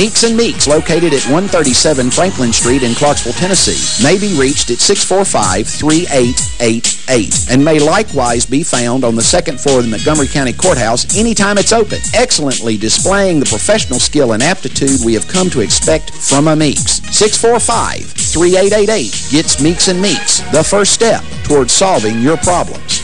Meeks and Meeks, located at 137 Franklin Street in Clarksville, Tennessee, may be reached at 645-3888 and may likewise be found on the second floor of the Montgomery County Courthouse anytime it's open, excellently displaying the professional skill and aptitude we have come to expect from a Meeks. 645-3888 gets Meeks and Meeks, the first step towards solving your problems.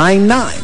Nine nine.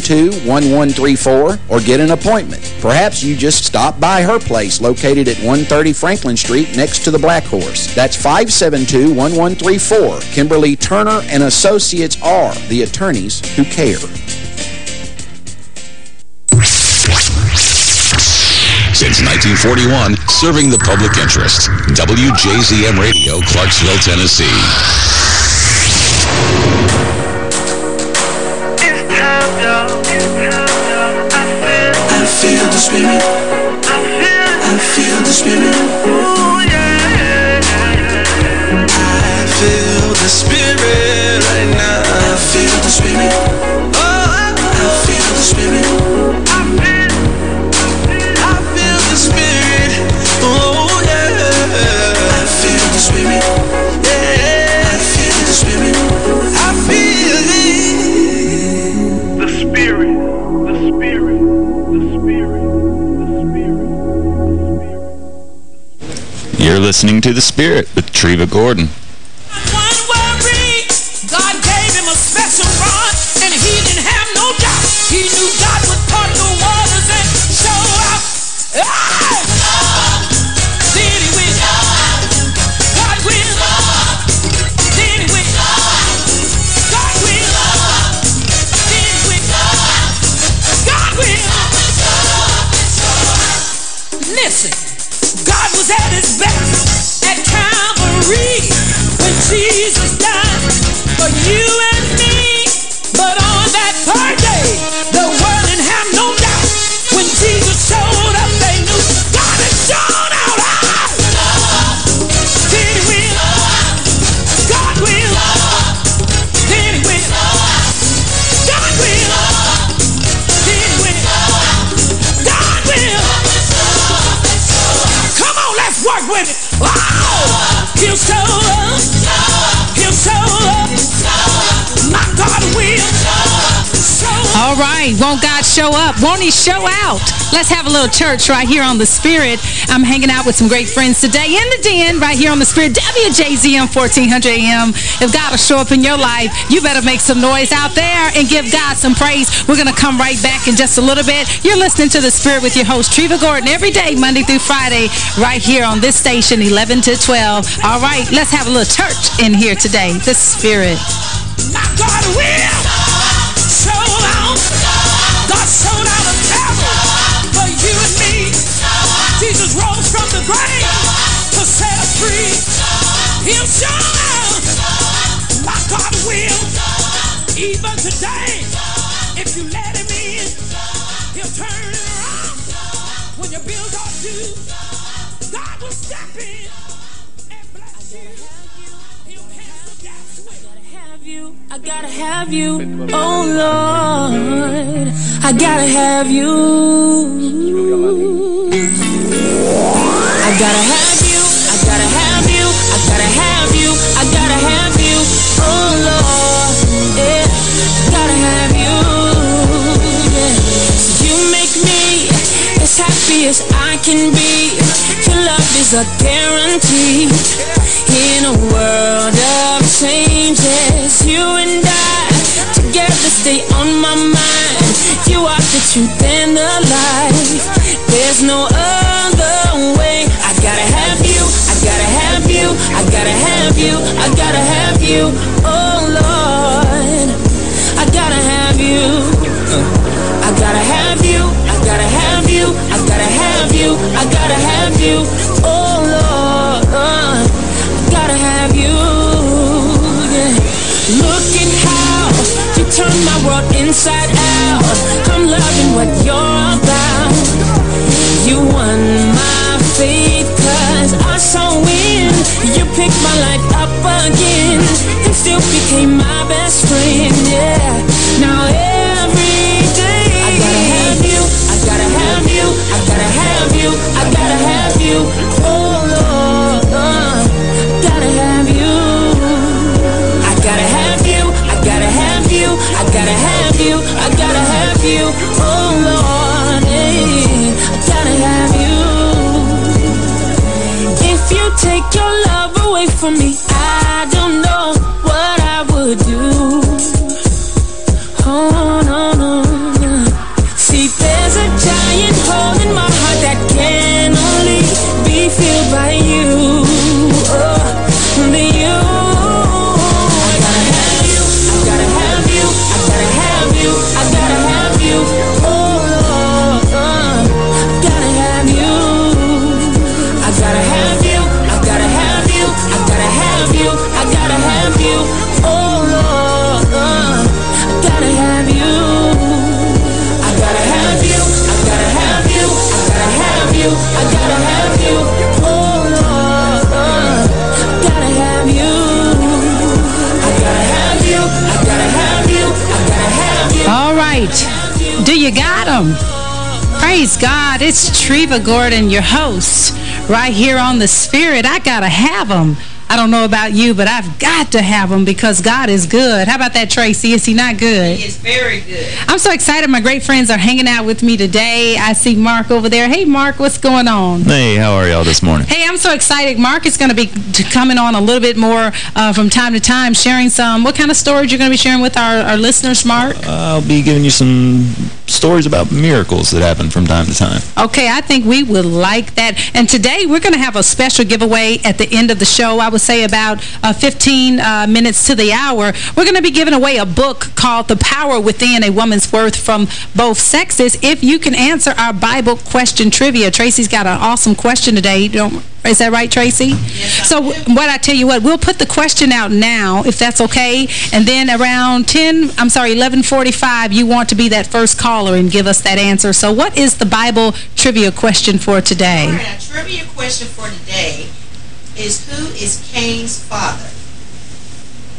572-1134 or get an appointment. Perhaps you just stop by her place located at 130 Franklin Street next to the Black Horse. That's 572-1134. Kimberly Turner and Associates are the attorneys who care. Since 1941, serving the public interest. WJZM Radio, Clarksville, Tennessee. Spirit. I feel the spirit. I feel the spirit listening to The Spirit with Treva Gordon. Show up? Won't he show out? Let's have a little church right here on The Spirit. I'm hanging out with some great friends today in the den right here on The Spirit. WJZM 1400 AM. If God will show up in your life, you better make some noise out there and give God some praise. We're going to come right back in just a little bit. You're listening to The Spirit with your host, Treva Gordon, every day, Monday through Friday, right here on this station, 11 to 12. All right. Let's have a little church in here today. The Spirit. My God will. Gotta have you. I gotta have as happy as I can be. Your love is a guarantee. In a world of changes, you and I together stay on my mind. You are the truth and the life. There's no you. Oh Lord, I gotta have you. Yeah. Look at how you turn my world inside out. I'm loving what you're about. You won my faith cause I saw win. You picked my life up again and still became from me, Praise God. It's Treva Gordon, your host, right here on The Spirit. I got to have them. I don't know about you, but I've got to have them because God is good. How about that, Tracy? Is he not good? He is very good. I'm so excited. My great friends are hanging out with me today. I see Mark over there. Hey, Mark, what's going on? Hey, how are y'all this morning? Hey, I'm so excited. Mark is going to be coming on a little bit more uh, from time to time, sharing some. What kind of stories you're going to be sharing with our, our listeners, Mark? I'll be giving you some stories about miracles that happen from time to time. Okay, I think we would like that. And today we're going to have a special giveaway at the end of the show. I would say about uh, 15 uh, minutes to the hour. We're going to be giving away a book called The Power Within, A Woman's Worth from both sexes. If you can answer our Bible question trivia. Tracy's got an awesome question today. You don't is that right, Tracy? Yes, so what I tell you what, we'll put the question out now, if that's okay, and then around 10, I'm sorry, 11:45, you want to be that first caller and give us that answer. So what is the Bible trivia question for today? All right, our trivia question for today is who is Cain's father?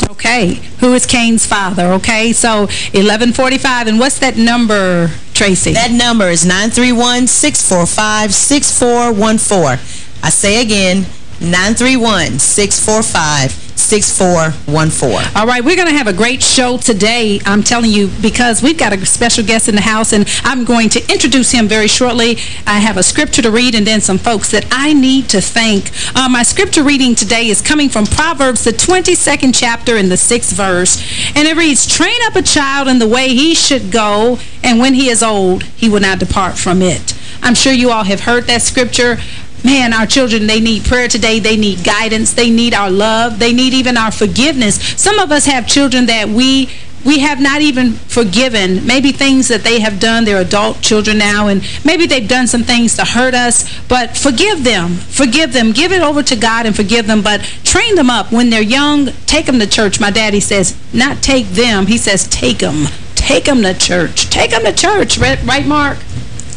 Okay, who is Cain's father? Okay, so 11:45, and what's that number, Tracy? That number is 931-645-6414. I say again, 931-645-6414. All right, we're going to have a great show today, I'm telling you, because we've got a special guest in the house, and I'm going to introduce him very shortly. I have a scripture to read and then some folks that I need to thank. Uh, my scripture reading today is coming from Proverbs, the 22nd chapter and the 6th verse, and it reads, Train up a child in the way he should go, and when he is old, he will not depart from it. I'm sure you all have heard that scripture. Man, our children, they need prayer today. They need guidance. They need our love. They need even our forgiveness. Some of us have children that we we have not even forgiven. Maybe things that they have done. They're adult children now, and maybe they've done some things to hurt us. But forgive them. Forgive them. Give it over to God and forgive them. But train them up. When they're young, take them to church. My daddy says, not take them. He says, take them. Take them to church. Take them to church. Right, right Mark?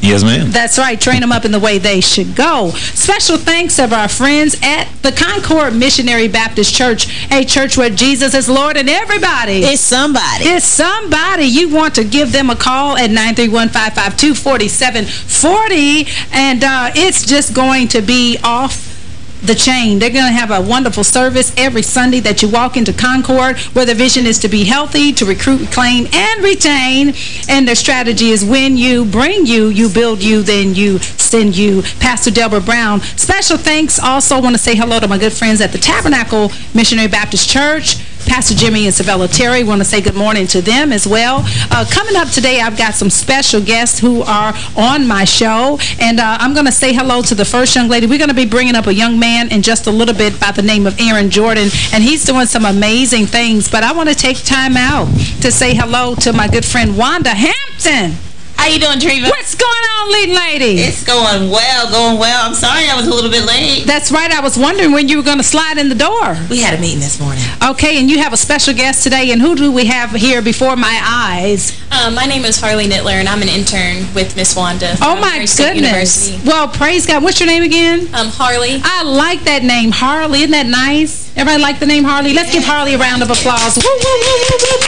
Yes, ma'am. That's right. Train them up in the way they should go. Special thanks of our friends at the Concord Missionary Baptist Church, a church where Jesus is Lord and everybody. It's somebody. It's somebody. You want to give them a call at 931-552-4740, and uh, it's just going to be off the chain. They're going to have a wonderful service every Sunday that you walk into Concord where the vision is to be healthy, to recruit, reclaim, and retain. And their strategy is when you bring you, you build you, then you send you. Pastor Deborah Brown. Special thanks. Also want to say hello to my good friends at the Tabernacle Missionary Baptist Church. Pastor Jimmy and Savella Terry. want to say good morning to them as well. Uh, coming up today, I've got some special guests who are on my show. And uh, I'm going to say hello to the first young lady. We're going to be bringing up a young man in just a little bit by the name of Aaron Jordan. And he's doing some amazing things. But I want to take time out to say hello to my good friend Wanda Hampton. How you doing, Treva? What's going on, leading lady? It's going well, going well. I'm sorry I was a little bit late. That's right. I was wondering when you were going to slide in the door. We had a meeting this morning. Okay, and you have a special guest today. And who do we have here before my eyes? Um, my name is Harley Nittler, and I'm an intern with Miss Wanda. Oh, my Murray goodness. University. Well, praise God. What's your name again? Um, Harley. I like that name, Harley. Isn't that nice? Everybody like the name Harley? Let's give Harley a round of applause. Woo, woo, woo, woo,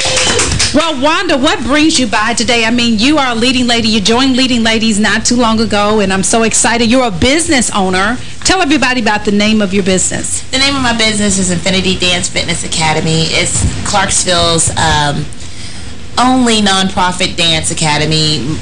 woo. Well, Wanda, what brings you by today? I mean, you are a leading lady. You joined Leading Ladies not too long ago, and I'm so excited. You're a business owner. Tell everybody about the name of your business. The name of my business is Infinity Dance Fitness Academy. It's Clarksville's um, only nonprofit dance academy.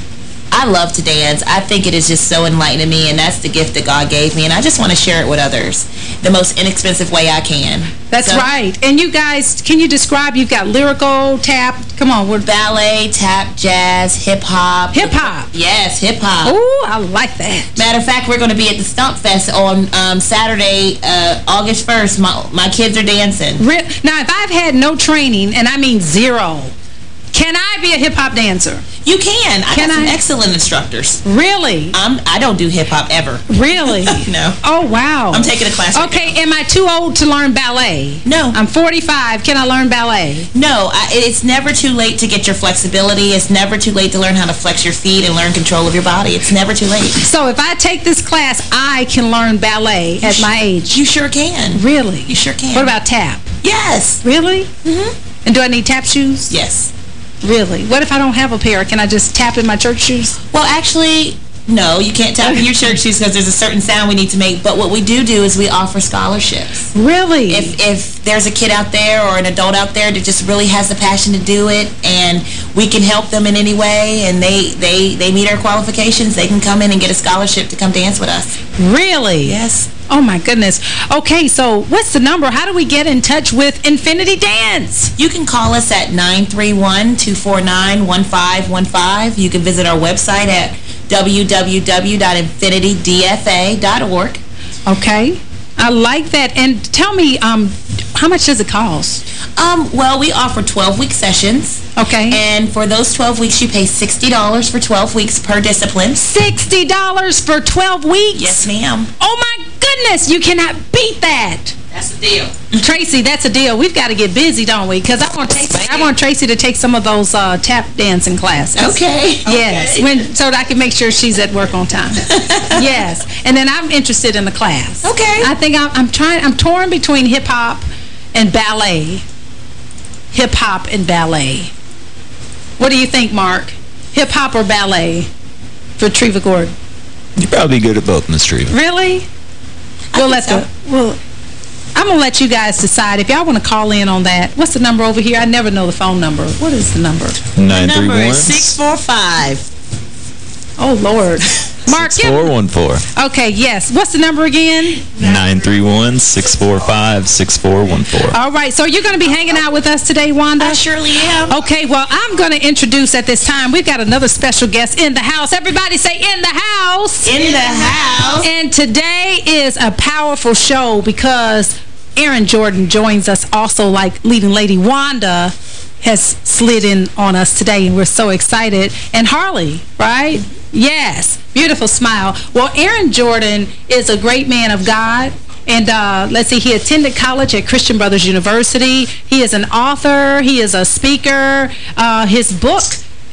I love to dance. I think it is just so enlightening me, and that's the gift that God gave me, and I just want to share it with others the most inexpensive way I can. That's So- right. And you guys, can you describe, you've got lyrical, tap, come on. We're Ballet, tap, jazz, hip-hop. Hip-hop? Yes, hip-hop. Ooh, I like that. Matter of fact, we're going to be at the Stump Fest on um, Saturday, uh, August 1st. My, my kids are dancing. Re now, if I've had no training, and I mean zero, can I be a hip-hop dancer? You can. I Can got some I? excellent instructors. Really? I'm, I don't do hip-hop ever. Really? no. Oh, wow. I'm taking a class right Okay, am I too old to learn ballet? No. I'm 45. Can I learn ballet? No, I, it's never too late to get your flexibility. It's never too late to learn how to flex your feet and learn control of your body. It's never too late. So if I take this class, I can learn ballet at my age? You sure can. Really? You sure can. What about tap? Yes. Really? Mm-hmm. And do I need tap shoes? Yes. Really? What if I don't have a pair? Can I just tap in my church shoes? Well, actually, no, you can't tap in your church shoes because there's a certain sound we need to make. But what we do do is we offer scholarships. Really? If, if there's a kid out there or an adult out there that just really has the passion to do it and we can help them in any way and they, they, they meet our qualifications, they can come in and get a scholarship to come dance with us. Really? Yes. Oh, my goodness. Okay, so what's the number? How do we get in touch with Infinity Dance? You can call us at 931-249-1515. You can visit our website at www.infinitydfa.org. Okay. I like that. And tell me, um, how much does it cost? Um, well, we offer 12-week sessions. Okay. And for those 12 weeks, you pay $60 for 12 weeks per discipline. $60 for 12 weeks? Yes, ma'am. Oh, my goodness. You cannot beat that. That's the deal. Tracy, that's a deal. We've got to get busy, don't we? Because I want Tracy, I want Tracy to take some of those uh, tap dancing classes. Okay. Yes, Okay. when so that I can make sure she's at work on time. yes, and then I'm interested in the class. Okay. I think I'm, I'm trying. I'm torn between hip hop and ballet. Hip hop and ballet. What do you think, Mark? Hip hop or ballet for Treva Gordon? You're probably good at both, Miss Treva. Really? We'll let so. the well. I'm gonna let you guys decide if y'all want to call in on that. What's the number over here? I never know the phone number. What is the number? Number is 645. Oh Lord, Mark. 6414. Okay, yes. What's the number again? 931-645-6414. All right. So you're gonna be hanging out with us today, Wanda? I surely am. Okay, well, I'm going to introduce at this time, we've got another special guest in the house. Everybody say in the house. In the house. And today is a powerful show because Aaron Jordan joins us also like leading lady Wanda has slid in on us today and we're so excited. And Harley, right? Yes. Beautiful smile. Well, Aaron Jordan is a great man of God. And uh, let's see, he attended college at Christian Brothers University. He is an author. He is a speaker. Uh, his book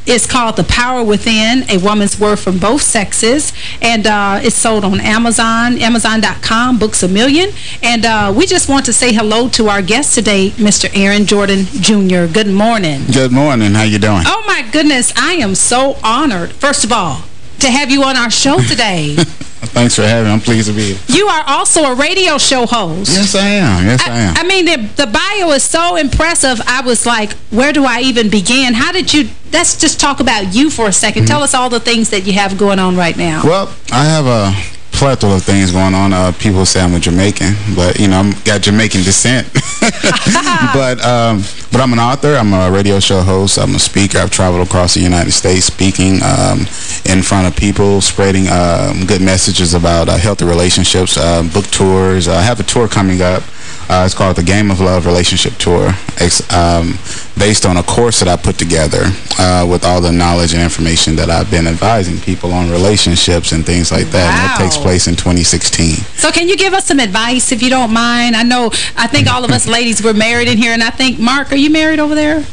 is called The Power Within, A Woman's Worth from Both Sexes. And uh, it's sold on Amazon, Amazon.com, Books A Million. And uh, we just want to say hello to our guest today, Mr. Aaron Jordan Jr. Good morning. Good morning. How you doing? Oh, my goodness. I am so honored, first of all, to have you on our show today. Thanks for having me. I'm pleased to be here. you are also a radio show host. Yes, I am. Yes, I, am. I mean, the, the bio is so impressive. I was like, where do I even begin? How did you... Let's just talk about you for a 2nd mm-hmm. Tell us all the things that you have going on right now. Well, I have a plethora of things going on. Uh, people say I'm a Jamaican, but, you know, I'm got Jamaican descent. but um, but I'm an author. I'm a radio show host. I'm a speaker. I've traveled across the United States speaking um, in front of people, spreading um, good messages about uh, healthy relationships, uh, book tours. I have a tour coming up. Uh, it's called the Game of Love Relationship Tour. It's um, based on a course that I put together uh, with all the knowledge and information that I've been advising people on relationships and things like that. And it takes place in 2016. So can you give us some advice, if you don't mind? I know, I think all of us ladies were married in here, and I think, Mark, are you married over there?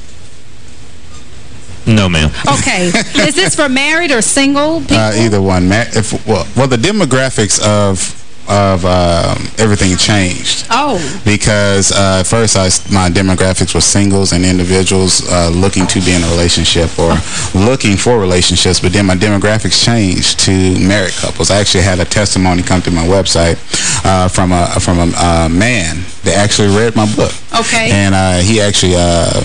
No, ma'am. Okay. Is this for married or single people? Uh, either one. Ma- If well, well, the demographics of of um, everything changed oh, because uh, at first I my demographics were singles and individuals uh, looking to be in a relationship or looking for relationships, but then my demographics changed to married couples. I actually had a testimony come to my website uh, from a from a uh, man that actually read my book. Okay. And uh, he actually uh,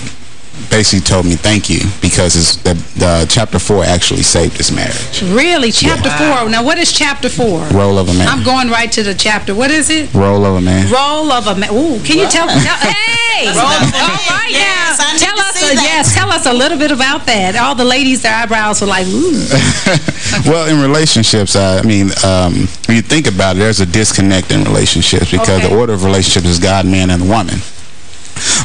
basically told me thank you because his, the, the chapter four actually saved his marriage. really? Chapter four. Now, what is chapter four? Role of a man. I'm going right to the chapter. What is it? Role of a man. Role of a man. Ooh, can you tell? tell hey! Role of a man. right Yes, now. Tell us, see a, yes, tell us a little bit about that. All the ladies, their eyebrows were like, ooh. well, in relationships, uh, I mean, um, when you think about it, there's a disconnect in relationships because Okay. the order of relationships is God, man, and woman.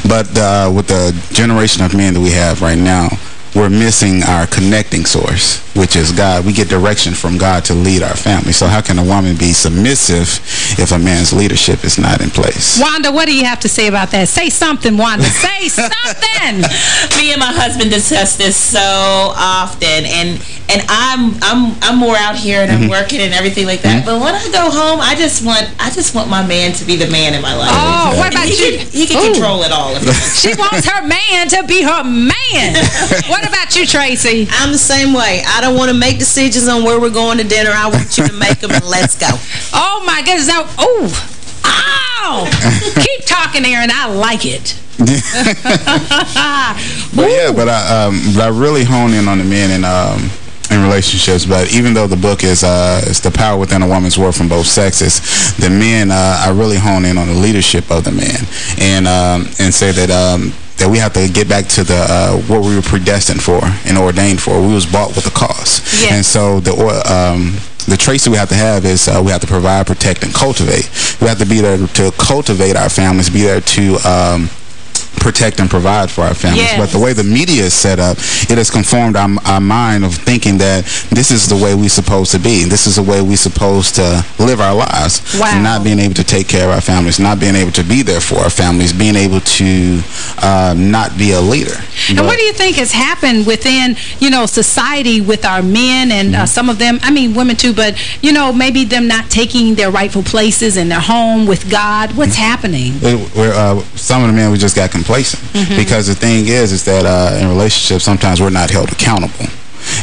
But uh, with the generation of men that we have right now, we're missing our connecting source, which is God. We get direction from God to lead our family. So how can a woman be submissive if a man's leadership is not in place? Wanda, what do you have to say about that? Say something, Wanda. Say something. Me and my husband discuss this so often, and and I'm I'm I'm more out here and I'm mm-hmm. working and everything like that. Mm-hmm. But when I go home, I just want I just want my man to be the man in my life. Oh, what about he you? Can, he can Ooh. control it all. If. She wants her man to be her man. what about you, Tracy? I'm the same way. I don't want to make decisions on where we're going to dinner. I want you to make them and let's go. Oh, my goodness. Now, oh. Ow! Keep talking, Aaron. I like it. But yeah, but I um, but I really hone in on the men and um in relationships. But even though the book is uh it's the power within a woman's worth from both sexes, the men uh, I really hone in on the leadership of the man and um and say that um that we have to get back to the uh, what we were predestined for and ordained for. We was bought with a cost. Yes. and so the um the traits that we have to have is uh, we have to provide, protect, and cultivate. We have to be there to cultivate our families, be there to um, protect and provide for our families. Yes. But the way the media is set up, it has conformed our, our mind of thinking that this is the way we're supposed to be. This is the way we're supposed to live our lives. Wow. Not being able to take care of our families, not being able to be there for our families, being able to uh, not be a leader. And But- what do you think has happened within, you know, society with our men and uh, some of them, I mean, women too, but, you know, maybe them not taking their rightful places in their home with God? What's happening? It- we're, uh, some of the men we just got complacent. Because the thing is is that uh, in relationships sometimes we're not held accountable.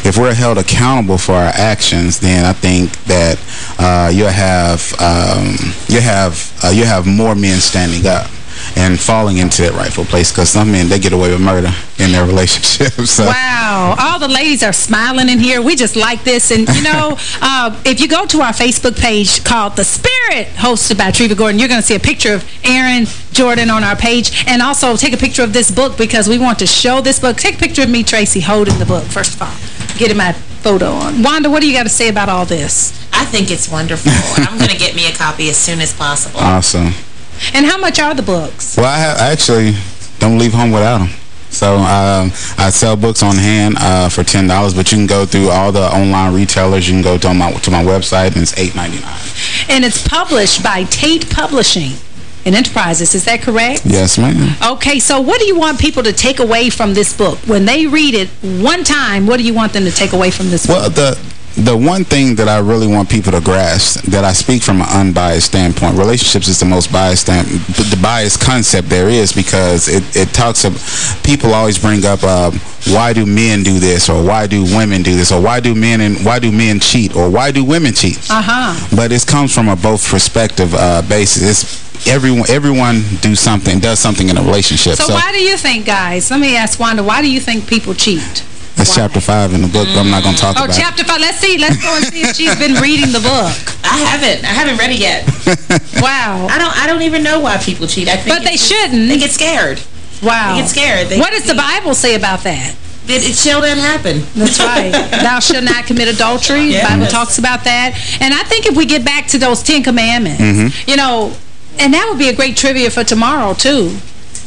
If we're held accountable for our actions then I think that uh, you'll have um, you have uh, you have more men standing up and falling into that rightful place because some men they get away with murder in their relationships so Wow. All the ladies are smiling in here. We just like this. And, you know, uh, if you go to our Facebook page called The Spirit, hosted by Treva Gordon, you're going to see a picture of Aaron Jordan on our page. And also take a picture of this book because we want to show this book. Take a picture of me, Tracy, holding the book, first of all. Getting my photo on. Wanda, what do you got to say about all this? I think it's wonderful. I'm going to get me a copy as soon as possible. awesome And how much are the books? Well, I, have, I actually don't leave home without them. So um, I sell books on hand uh, for ten dollars, but you can go through all the online retailers. You can go to my to my website, and it's eight ninety nine. And it's published by Tate Publishing. and Enterprises. Is that correct? Yes, ma'am. Okay, so what do you want people to take away from this book? When they read it one time, what do you want them to take away from this book? Well, the the one thing that I really want people to grasp, that I speak from an unbiased standpoint, relationships is the most biased stand, the biased concept there is because it, it talks of, people always bring up, uh, why do men do this, or why do women do this, or why do men and why do men cheat, or why do women cheat? Uh-huh. But it comes from a both perspective uh, basis. It's everyone everyone do something, does something in a relationship. So, why do you think, guys, let me ask Wanda, why do you think people cheat? That's chapter five in the book, but I'm not going to talk about it. Oh, about chapter five. Let's see. Let's go and see if she's been reading the book. I haven't. I haven't read it yet. Wow. I don't. I don't even know why people cheat. I think But they shouldn't. They get scared. Wow. They get scared. They, what does the Bible say about that? It, it shall not happen. That's right. Thou shalt not commit adultery. The Bible talks about that. And I think if we get back to those Ten Commandments, Mhm. you know, and that would be a great trivia for tomorrow, too.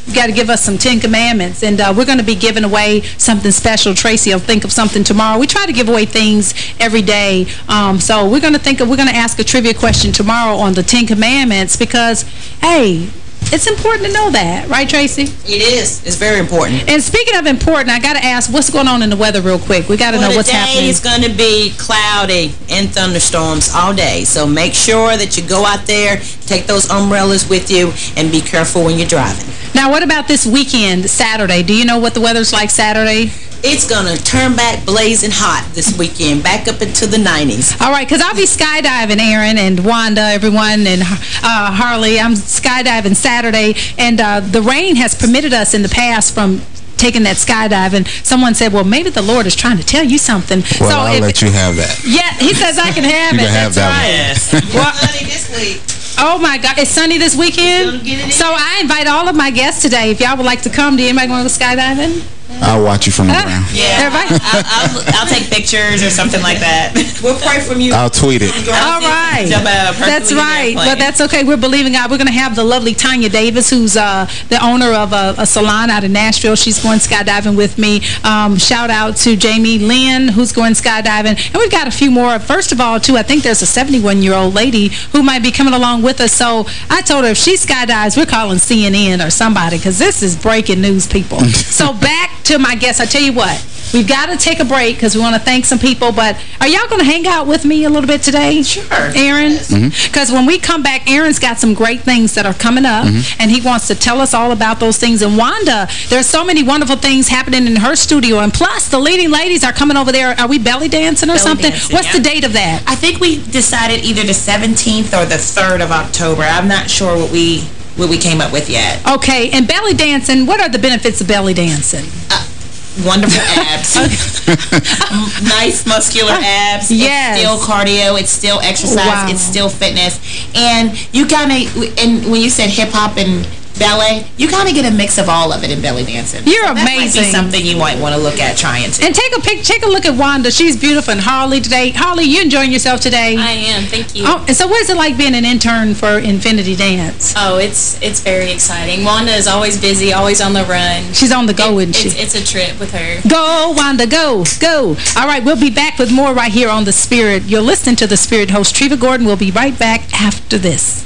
You got to give us some Ten Commandments. And uh, we're going to be giving away something special. Tracy will think of something tomorrow. We try to give away things every day. Um, so we're going to think of, we're going to ask a trivia question tomorrow on the Ten Commandments because, hey, it's important to know that. Right, Tracy? It is. It's very important. And speaking of important, I got to ask, what's going on in the weather real quick? We got to well, know what's happening. is going to be cloudy and thunderstorms all day. So make sure that you go out there, take those umbrellas with you, and be careful when you're driving. Now, what about this weekend, Saturday? Do you know what the weather's like Saturday? It's going to turn back blazing hot this weekend, back up into the 90s. All right, because I'll be skydiving, Aaron and Wanda, everyone, and uh, Harley. I'm skydiving Saturday, and uh, the rain has permitted us in the past from taking that skydiving. Someone said, well, maybe the Lord is trying to tell you something. Well, so I'll if, let you have that. Yeah, he says I can have You it. can have That's that right. one. Well, Sunny this week. Oh, my God. It's sunny this weekend? So I invite all of my guests today. If y'all would like to come, do anybody want to go skydiving? I'll watch you from the ground. Yeah. Everybody? I'll, I'll, I'll take pictures or something like that. We'll pray from you. I'll tweet it. All right. Jump out That's right. But that's okay. We're believing God. We're going to have the lovely Tanya Davis, who's uh, the owner of a, a salon out in Nashville. She's going skydiving with me. Um, shout out to Jamie Lynn, who's going skydiving. And we've got a few more. First of all, too, I think there's a 71-year-old lady who might be coming along with us. So I told her if she skydives, we're calling CNN or somebody because this is breaking news, people. so back to my guests. I tell you what. We've got to take a break because we want to thank some people. But are y'all going to hang out with me a little bit today? Sure. Aaron? Mm-hmm. Because when we come back, Aaron's got some great things that are coming up, mm-hmm. and he wants to tell us all about those things. And Wanda, there's so many wonderful things happening in her studio. And plus, the leading ladies are coming over there. Are we belly dancing or Belly something? dancing, What's yeah. the date of that? I think we decided either the 17th or the 3rd of October. I'm not sure what we what we came up with yet. Okay, and belly dancing, what are the benefits of belly dancing? Uh, wonderful abs. Nice muscular uh, abs. Yes. It's still cardio. It's still exercise. Wow. It's still fitness. And you kind of, and when you said hip-hop and ballet, you kind of get a mix of all of it in belly dancing. You're So that might be amazing. something you might want to look at trying to. And take a pic, take a look at Wanda. She's beautiful. And Harley today. Harley, you enjoying yourself today? I am, thank you. Oh, and so what is it like being an intern for Infinity Dance? Oh, it's it's very exciting. Wanda is always busy, always on the run. She's on the go, isn't she? It's, it's a trip with her. Go, Wanda, go, go. All right, we'll be back with more right here on The Spirit. You're listening to The Spirit host, Treva Gordon. We'll be right back after this.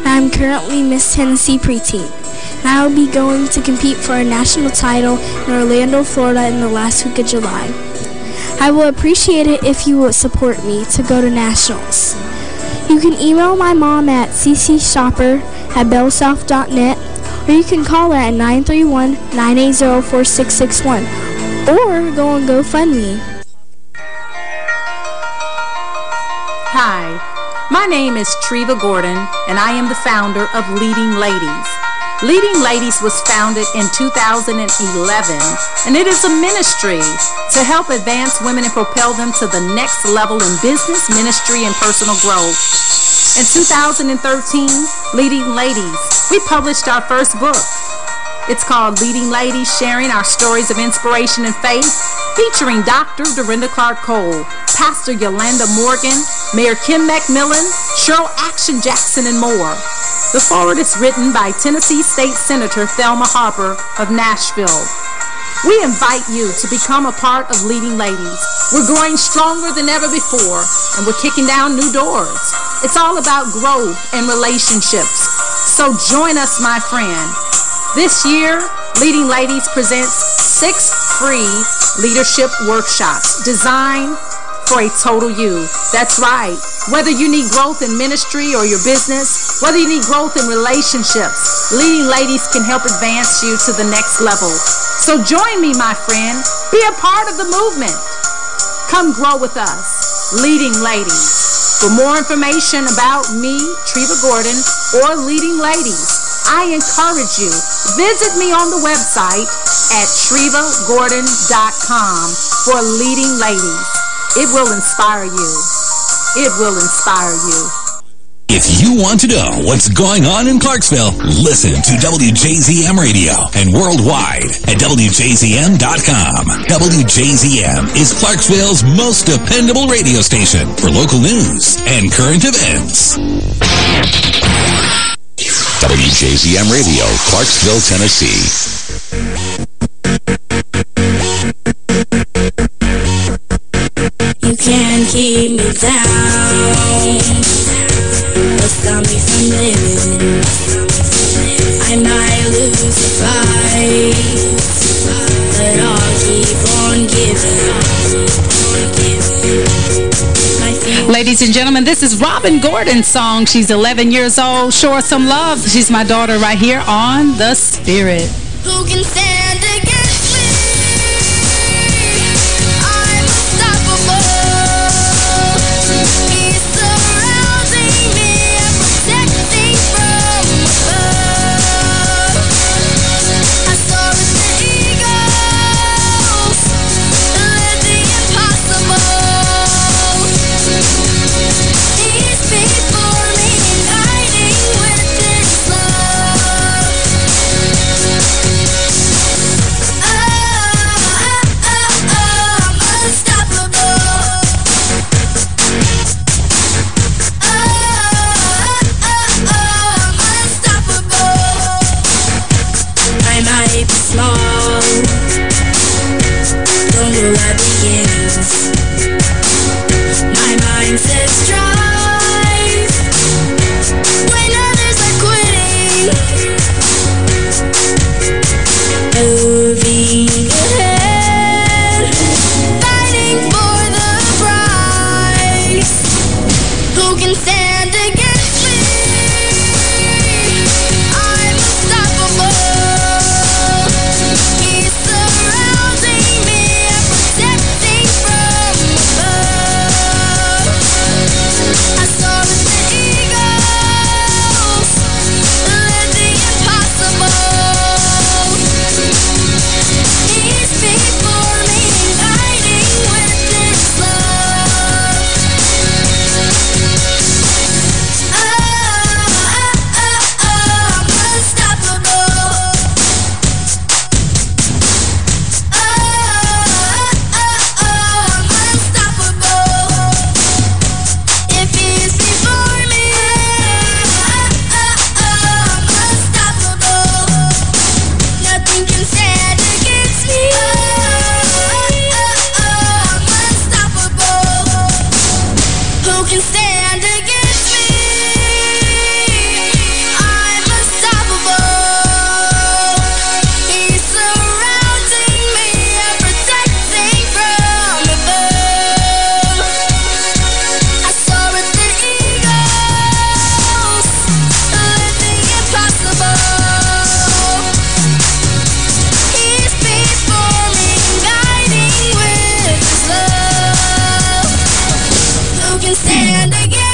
I'm currently Miss Tennessee preteen. And I will be going to compete for a national title in Orlando, Florida in the last week of July. I will appreciate it if you would support me to go to nationals. You can email my mom at ccshopper at bellsouth.net or you can call her at 931-980-4661 or go on GoFundMe. Hi, my name is Treva Gordon, and I am the founder of Leading Ladies. Leading Ladies was founded in 2011, and it is a ministry to help advance women and propel them to the next level in business, ministry, and personal growth. In 2013, Leading Ladies, we published our first book. It's called Leading Ladies, sharing our stories of inspiration and faith, featuring Dr. Dorinda Clark Cole, Pastor Yolanda Morgan, Mayor Kim McMillan, Cheryl Action Jackson, and more. The foreword is written by Tennessee State Senator Thelma Harper of Nashville. We invite you to become a part of Leading Ladies. We're growing stronger than ever before, and we're kicking down new doors. It's all about growth and relationships. So join us, my friend. This year, Leading Ladies presents six free leadership workshops designed for a total you. That's right. Whether you need growth in ministry or your business, whether you need growth in relationships, Leading Ladies can help advance you to the next level. So join me, my friend. Be a part of the movement. Come grow with us, Leading Ladies. For more information about me, Treva Gordon, or Leading Ladies, I encourage you, visit me on the website at trevagordon.com for Leading Ladies. It will inspire you. It will inspire you. If you want to know what's going on in Clarksville, listen to WJZM Radio and worldwide at WJZM.com. WJZM is Clarksville's most dependable radio station for local news and current events. WJZM Radio, Clarksville, Tennessee. Can't keep me down. What stop me from living? I might lose the fight, but I'll keep on giving. Ladies and gentlemen, this is Robin Gordon's song. She's 11 years old. Show her some love. She's my daughter right here on The Spirit. Who can stand and again.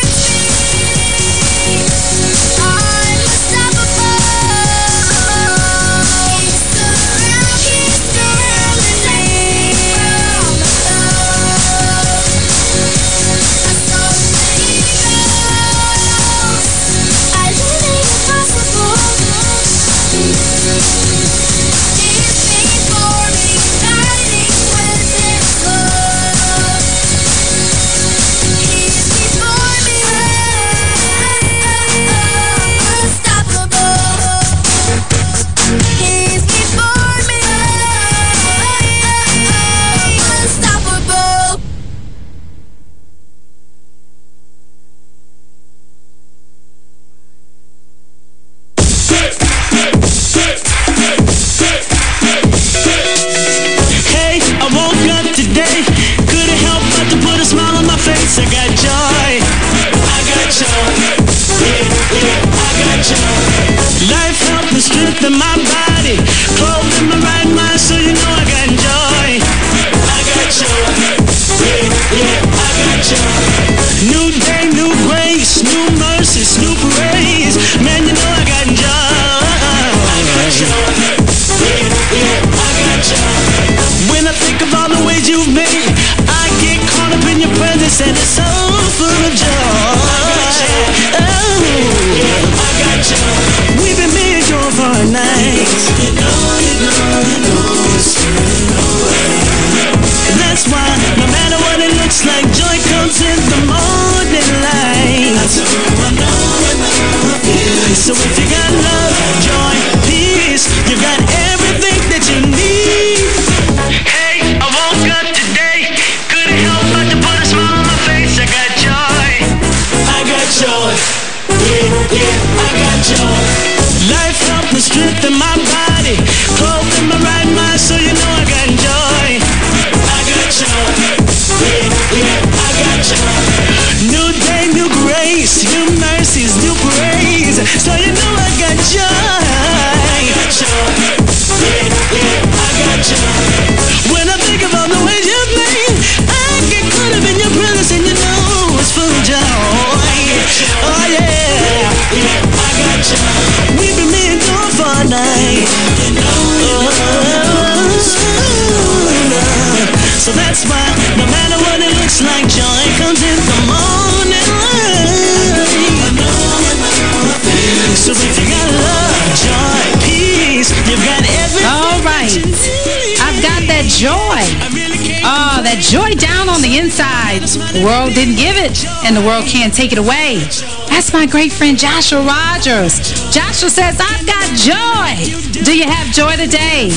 The world didn't give it, and the world can't take it away. That's my great friend Joshua Rogers. Joshua says, I've got joy. Do you have joy today?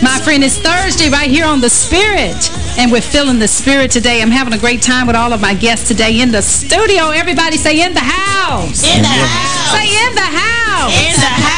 My friend, it's Thursday right here on The Spirit, and we're feeling the Spirit today. I'm having a great time with all of my guests today in the studio. Everybody say in the house. In the house. Say in the house. In the house.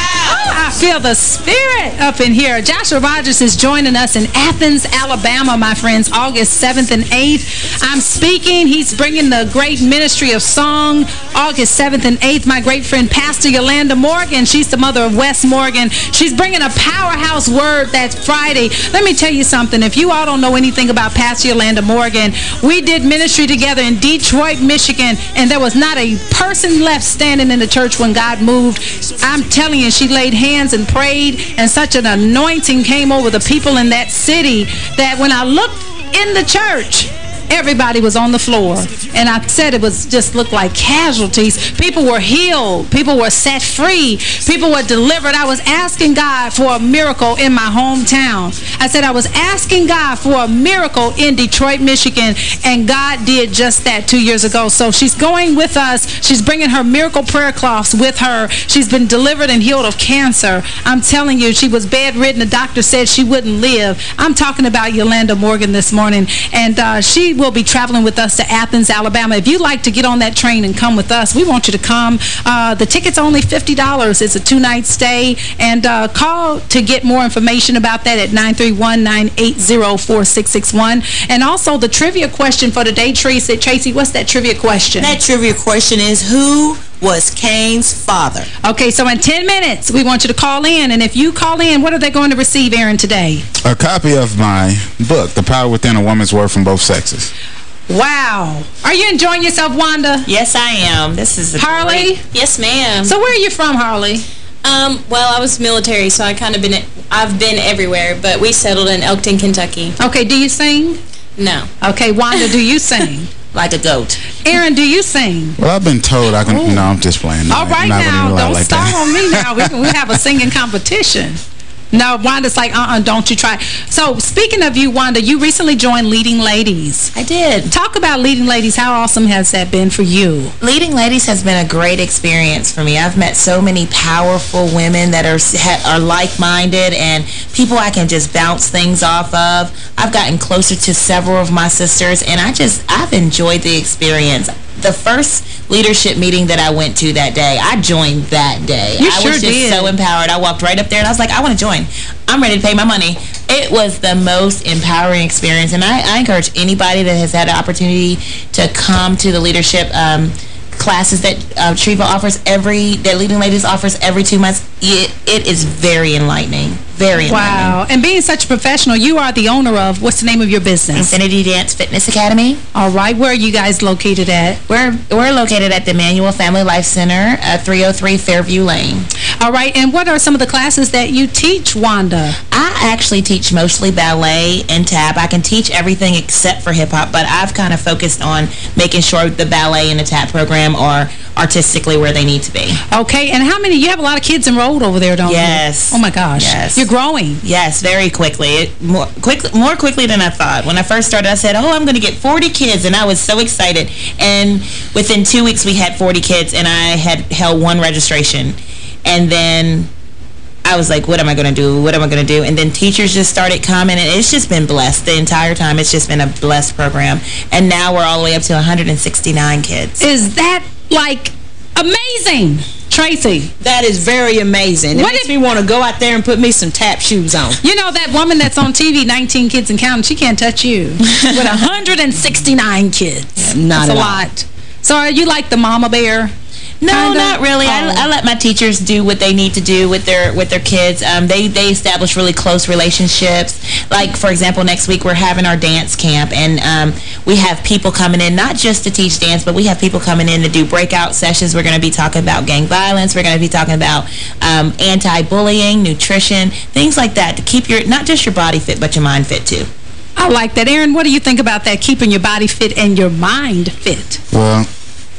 I feel the spirit up in here. Joshua Rogers is joining us in Athens, Alabama, my friends, August 7th and 8th. I'm speaking. He's bringing the great ministry of song, August 7th and 8th. My great friend, Pastor Yolanda Morgan. She's the mother of Wes Morgan. She's bringing a powerhouse word that Friday. Let me tell you something. If you all don't know anything about Pastor Yolanda Morgan, we did ministry together in Detroit, Michigan, and there was not a person left standing in the church when God moved. I'm telling you, she laid hands and prayed, and such an anointing came over the people in that city that when I looked in the church, everybody was on the floor. And I said it was just looked like casualties. People were healed. People were set free. People were delivered. I was asking God for a miracle in my hometown. I said I was asking God for a miracle in Detroit, Michigan, and God did just that two years ago. So she's going with us. She's bringing her miracle prayer cloths with her. She's been delivered and healed of cancer. I'm telling you, she was bedridden. The doctor said she wouldn't live. I'm talking about Yolanda Morgan this morning, and uh, she will be traveling with us to Athens, Alabama. If you'd like to get on that train and come with us, we want you to come. Uh, the ticket's only $50. It's a two-night stay, and uh, call to get more information about that at 931-980-4661. And also the trivia question for today, Tracy. Tracy, what's that trivia question? That trivia question is, who was Cain's father? Okay, so in 10 minutes, we want you to call in. And if you call in, what are they going to receive, Aaron, today? A copy of my book, The Power Within a Woman's Worth from Both Sexes. Wow. Are you enjoying yourself, Wanda? Yes, I am. This is a Harley? great- Yes, ma'am. So where are you from, Harley? Um, well, I was military, so I kind of been, I've been everywhere, but we settled in Elkton, Kentucky. Okay, do you sing? No. Okay, Wanda, do you sing? like a goat. Aaron, do you sing? Well, I've been told I can... Oh. No, I'm just playing. No, All right I'm now, don't like start that. on me now. We, we have a singing competition. No, Wanda's like, uh-uh, don't you try. So, speaking of you, Wanda, you recently joined Leading Ladies. I did. Talk about Leading Ladies. How awesome has that been for you? Leading Ladies has been a great experience for me. I've met so many powerful women that are are like-minded and people I can just bounce things off of. I've gotten closer to several of my sisters, and I just, I've enjoyed the experience. The first leadership meeting that I went to that day, I joined that day. You I sure was just did. so empowered. I walked right up there and I was like, I want to join. I'm ready to pay my money. It was the most empowering experience, and I, I encourage anybody that has had an opportunity to come to the leadership um, classes that uh, Treva offers every, that Leading Ladies offers every two months, it, it is very enlightening. Very. Wow. And being such a professional, you are the owner of, what's the name of your business? Infinity Dance Fitness Academy. All right. Where are you guys located at? We're, we're located at the Emmanuel Family Life Center uh, at 303 Fairview Lane. All right. And what are some of the classes that you teach, Wanda? I actually teach mostly ballet and tap. I can teach everything except for hip-hop, but I've kind of focused on making sure the ballet and the tap program are artistically where they need to be. Okay. And how many? You have a lot of kids enrolled over there, don't Yes. you? Yes. Oh, my gosh. Yes. You're growing. Yes, very quickly. It, more, quick, more quickly than I thought. When I first started, I said, oh, I'm going to get 40 kids, and I was so excited. And within two weeks, we had 40 kids, and I had held one registration. And then I was like, what am I going to do? What am I going to do? And then teachers just started coming, and it's just been blessed the entire time. It's just been a blessed program. And now we're all the way up to 169 kids. Is that, like, amazing? Tracy. That is very amazing. It What makes if- me want to go out there and put me some tap shoes on. You know, that woman that's on TV, 19 kids and counting, she can't touch you. With 169 kids. not That's a all. lot. So are you like the mama bear? No, Kinda? not really. I, Oh. I let my teachers do what they need to do with their with their kids. Um, they they establish really close relationships. Like for example, next week we're having our dance camp, and um, we have people coming in not just to teach dance, but we have people coming in to do breakout sessions. We're going to be talking about gang violence. We're going to be talking about um, anti-bullying, nutrition, things like that to keep your not just your body fit, but your mind fit too. I like that. Aaron, what do you think about that, keeping your body fit and your mind fit? Well,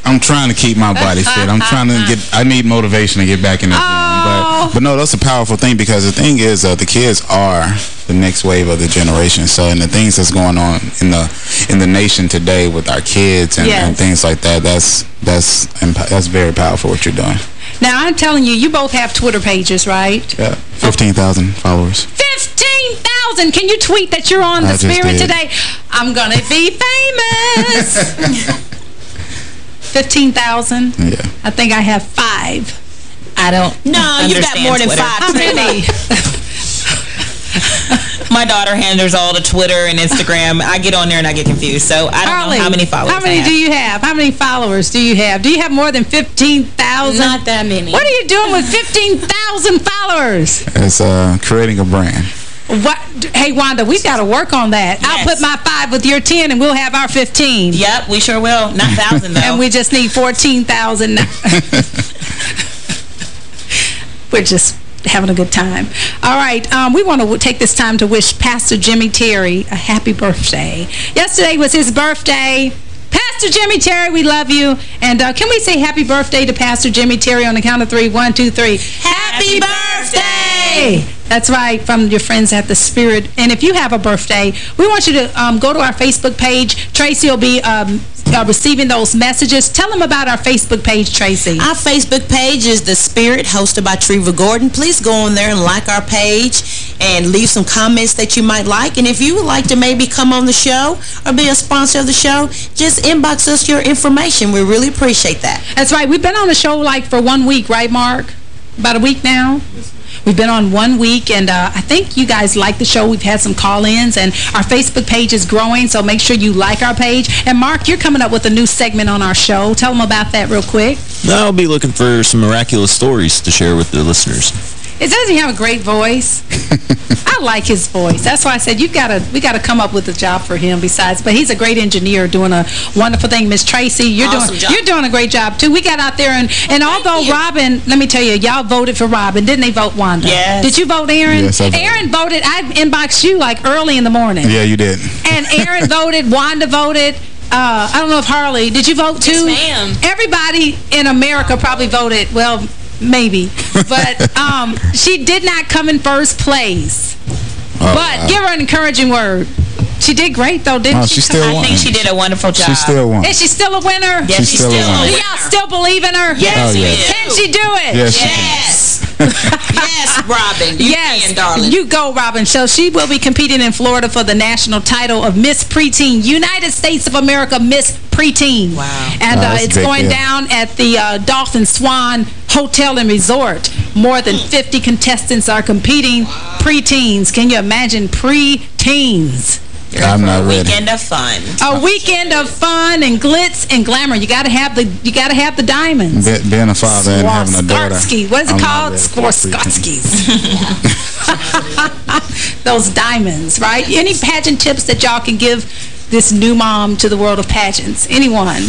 I'm trying to keep my body fit. I'm trying to get, I need motivation to get back in the gym. But, but no, that's a powerful thing because the thing is, uh, the kids are the next wave of the generation. So, and the things that's going on in the in the nation today with our kids and, and things like that, that's that's that's very powerful what you're doing. Now, I'm telling you, you both have Twitter pages, right? Yeah, 15,000 followers. 15,000! Can you tweet that you're on I the Spirit did. today? I'm gonna be famous! 15,000? Yeah. I think I have five. I don't. No, you got more than Twitter. five. How many? My daughter handles all the Twitter and Instagram. I get on there and I get confused. So I don't Harley, know how many followers How many I have. do you have? How many followers do you have? Do you have more than 15,000? Not that many. What are you doing with 15,000 followers? It's uh, creating a brand. What? Hey, Wanda, we've got to work on that. I'll put my five with your 10 and we'll have our 15. Yep, we sure will. Not thousand though. And we just need 14,000 now. We're just having a good time. All right, um, we want to take this time to wish Pastor Jimmy Terry a happy birthday. Yesterday was his birthday. Pastor Jimmy Terry, we love you. And uh, can we say happy birthday to Pastor Jimmy Terry on the count of three? One, two, three. Happy birthday! That's right, from your friends at The Spirit. And if you have a birthday, we want you to um, go to our Facebook page. Tracy will be um, uh, receiving those messages. Tell them about our Facebook page, Tracy. Our Facebook page is The Spirit, hosted by Treva Gordon. Please go on there and like our page and leave some comments that you might like. And if you would like to maybe come on the show or be a sponsor of the show, just inbox us your information. We really appreciate that. That's right. We've been on the show like for one week, right, Mark? About a week now? We've been on one week, and uh, I think you guys like the show. We've had some call-ins, and our Facebook page is growing, so make sure you like our page. And, Mark, you're coming up with a new segment on our show. Tell them about that real quick. I'll be looking for some miraculous stories to share with the listeners. It does he have a great voice? I like his voice. That's why I said you've got to we got to come up with a job for him besides. But he's a great engineer doing a wonderful thing. Miss Tracy, you're Awesome doing job. you're doing a great job too. We got out there and and although Robin, let me tell you, y'all voted for Robin, didn't they vote Wanda? Yes. Did you vote Aaron? Yes, I voted. Aaron voted. I inboxed you like early in the morning. Yeah, you did. And Aaron voted. Wanda voted. Uh, I don't know if Harley, did you vote too? Yes, ma'am. Everybody in America probably voted, well, maybe. But um, she did not come in first place. Oh, but wow. give her an encouraging word. She did great, though, didn't Oh, she? she still I won. think she did a wonderful job. She still won. Is she still a winner? Yes, She's she's still still a a winner. Do y'all still believe in her? Yes, Oh, yes. Can she do it? Yes, she Yes. Yes, Robin. You yes, can, darling. you go, Robin. So she will be competing in Florida for the national title of Miss Preteen, United States of America Miss Preteen. Wow. And Wow, uh, it's going deal. down at the uh, Dolphin Swan Hotel and Resort. More than 50 contestants are competing preteens. Can you imagine preteens? I'm for not a ready. weekend of fun. A weekend of fun and glitz and glamour. You got to have the you got to have the diamonds. Be, being a father and having a daughter. What is it I'm called? ready. Swarovskis. Those diamonds, right? Any pageant tips that y'all can give this new mom to the world of pageants? Anyone?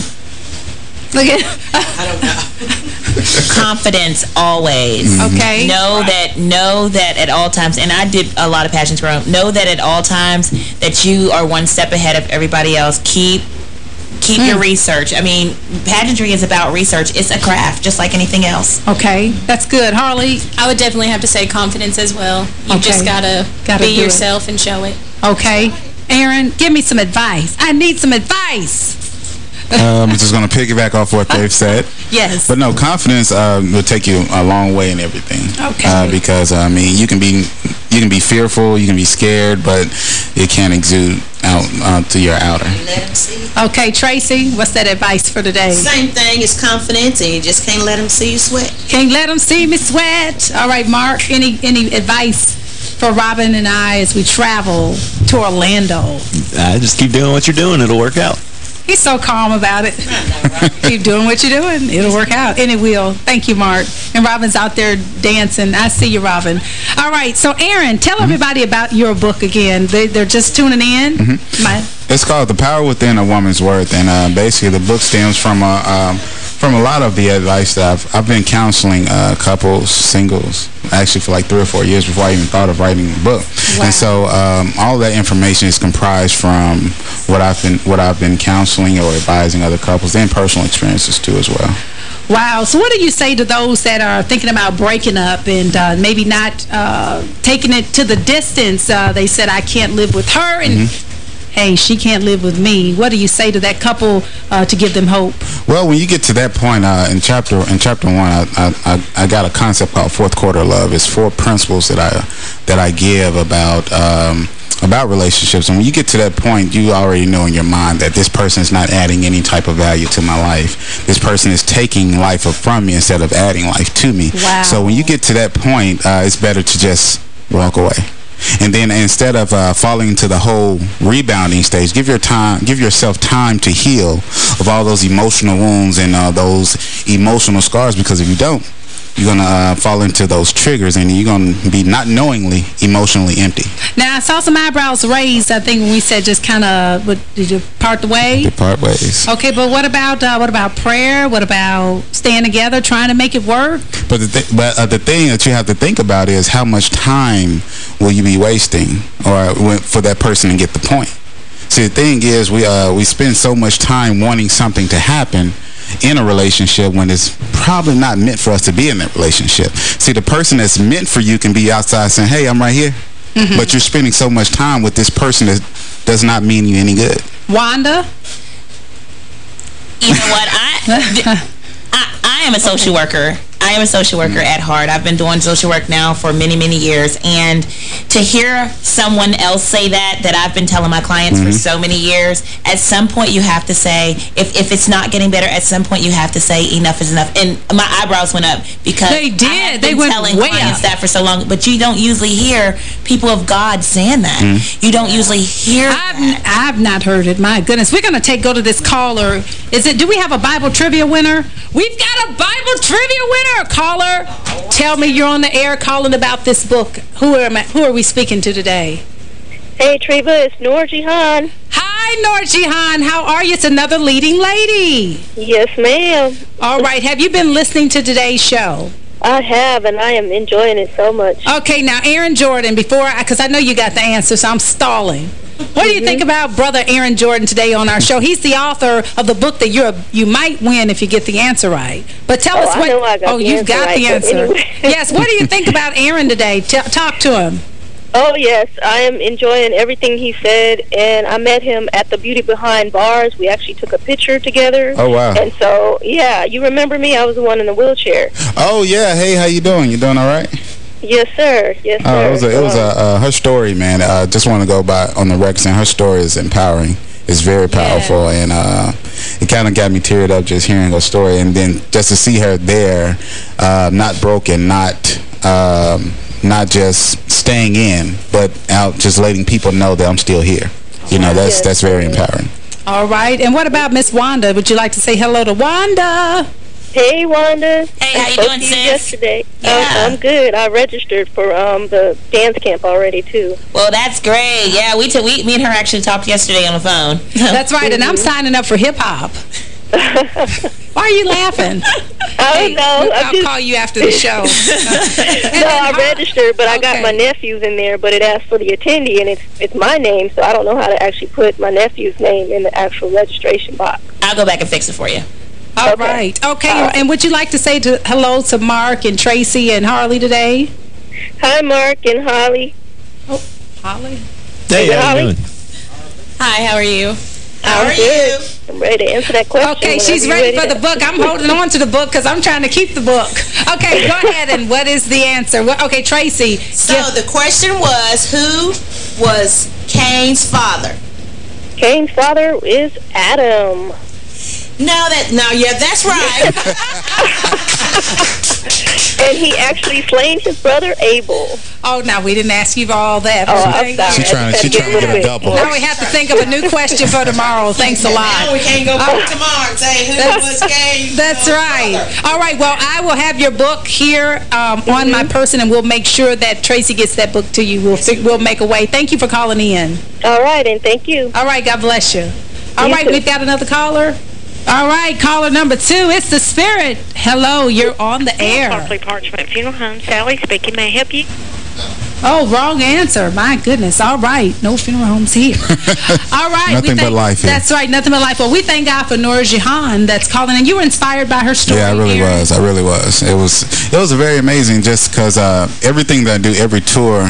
Look at Confidence always. Mhm. Okay. Know that know that at all times, and I did a lot of pageants growing up. Know that at all times that you are one step ahead of everybody else. Keep keep your research. I mean, pageantry is about research. It's a craft, just like anything else. Okay, that's good. Harley? I would definitely have to say confidence as well. You Okay. just gotta, Gotta be do it. yourself and show it. Okay. Aaron, give me some advice. I need some advice. Um, I'm just going to piggyback off what they've said. Yes. But no, confidence uh, will take you a long way in everything. Okay. Uh, because, I mean, you can be you can be fearful, you can be scared, but it can't exude out uh, to your outer. Let them see. Okay, Tracy, what's that advice for today? Same thing is confidence, and you just can't let them see you sweat. Can't let them see me sweat. All right, Mark, any any advice for Robin and I as we travel to Orlando? I just keep doing what you're doing. It'll work out. He's so calm about it. Keep doing what you're doing. It'll work out. And it will. Thank you, Mark. And Robin's out there dancing. I see you, Robin. All right. So, Aaron, tell Mm-hmm. everybody about your book again. They, they're just tuning in. Mm-hmm. My, It's called The Power Within a Woman's Worth, and uh, basically the book stems from a, um, from a lot of the advice that I've, I've been counseling uh, couples, singles, actually for like three or four years before I even thought of writing the book. Wow. And so um, all that information is comprised from what I've been what I've been counseling or advising other couples, and personal experiences too as well. Wow. So what do you say to those that are thinking about breaking up and uh, maybe not uh, taking it to the distance? Uh, they said, I can't live with her, and hey, she can't live with me. What do you say to that couple uh, to give them hope? Well, when you get to that point uh, in chapter in chapter one, I, I I I got a concept called fourth quarter love. It's four principles that I that I give about. Um, about relationships and when you get to that point you already know in your mind that this person is not adding any type of value to my life this person is taking life from me instead of adding life to me Wow. so when you get to that point uh, it's better to just walk away and then instead of uh, falling into the whole rebounding stage, give your time, give yourself time to heal of all those emotional wounds and uh, those emotional scars. Because if you don't, you're gonna uh, fall into those triggers, and you're gonna be not knowingly emotionally empty. Now, I saw some eyebrows raised, I think, when we said just kind of, what, did you part the way? They part ways. Okay, but what about uh, what about prayer? What about staying together, trying to make it work? But the th but uh, the thing that you have to think about is how much time will you be wasting, or for that person to get the point. See, the thing is, we uh we spend so much time wanting something to happen in a relationship when it's probably not meant for us to be in that relationship. See, the person that's meant for you can be outside saying, "Hey, I'm right here," mm-hmm. but you're spending so much time with this person that does not mean you any good. Wanda? You know what? I, I, I am a social worker. I am a social worker at heart. I've been doing social work now for many, many years. And to hear someone else say that, that I've been telling my clients for Mhm. so many years, at some point you have to say, if, if it's not getting better, at some point you have to say enough is enough. And my eyebrows went up because They did. They been went telling way clients up. that for so long. But you don't usually hear people of God saying that. Mm-hmm. You don't usually hear I've, I've not heard it. My goodness. We're going to take go to this caller. Is it? Do we have a Bible trivia winner? We've got a Bible trivia winner. Caller, tell me you're on the air calling about this book. Who am I, Who are we speaking to today? Hey, Treva, it's Noor Jihan. Hi, Noor Jihan. How are you? It's another leading lady. Yes, ma'am. All right. Have you been listening to today's show? I have, and I am enjoying it so much. Okay, now, Aaron Jordan, before I, because I know you got the answer, so I'm stalling. What do you think about brother Aaron Jordan today on our show? He's the author of the book that you're you might win if you get the answer right. But tell Oh, us what. know I got oh, you've got the right, but answer. anyway. yes. What do you think about Aaron today? T talk to him. Oh, yes, I am enjoying everything he said, and I met him at the Beauty Behind Bars. We actually took a picture together. Oh, wow. And so, yeah, you remember me? I was the one in the wheelchair. Oh yeah, hey, how you doing? You doing all right? Yes, sir. Yes, Oh, sir. it was a, it was a uh, her story, man. Uh, just want to go by on the record saying her story is empowering. It's very powerful, and uh, it kind of got me teared up just hearing her story, and then just to see her there, uh, not broken, not um, not just staying in, but out just letting people know that I'm still here. you know, that's that's very empowering. All right. And what about Miss Wanda? Would you like to say hello to Wanda? Hey, Wanda. Hey, how I you spoke doing, to you sis? yesterday. Yeah. I'm, I'm good. I registered for um the dance camp already, too. Well, that's great. Yeah, we, t we me and her actually talked yesterday on the phone. That's right. And I'm signing up for hip-hop. Why are you laughing? I don't know. I'll just- call you after the show. no, I registered, but I got my nephews in there, but it asked for the attendee, and it's it's my name, so I don't know how to actually put my nephew's name in the actual registration box. I'll go back and fix it for you. All right. Okay. And would you like to say to, hello to Mark and Tracy and Harley today? Hi, Mark and Holly. Oh, Holly? Hey, how you doing? Hi, how are you? How are you? I'm ready to answer that question. Okay, she's you're ready for to- the book. I'm holding on to the book because I'm trying to keep the book. Okay, go ahead. And what is the answer? What, okay, Tracy. So the question was, who was Cain's father? Cain's father is Adam. No, that no, yeah, that's right. and he actually slain his brother Abel. Oh, no, we didn't ask you for all that. Oh, I'm sorry. She trying to- she trying to get a double. Now we have to think of a new question for tomorrow. Thanks a lot. Now we can't go back tomorrow and say who was Cain's That's right. All right. Well, I will have your book here um, on Mm-hmm. my person, and we'll make sure that Tracy gets that book to you. We'll fi- we'll make a way. Thank you for calling in. All right, and thank you. All right. God bless you. All You right. too. We've got another caller. All right. Caller number two. It's the Spirit. Hello. You're on the air. Barclay Parchment Funeral Home. Sally speaking. May I help you? Oh, wrong answer. My goodness. All right. No funeral homes here. All right. we Nothing but life here. That's right. Nothing but life. Well, we thank God for Nora Jihan that's calling. And you were inspired by her story. Yeah, I really Aaron. was. I really was. It was it was very amazing just because uh, everything that I do, every tour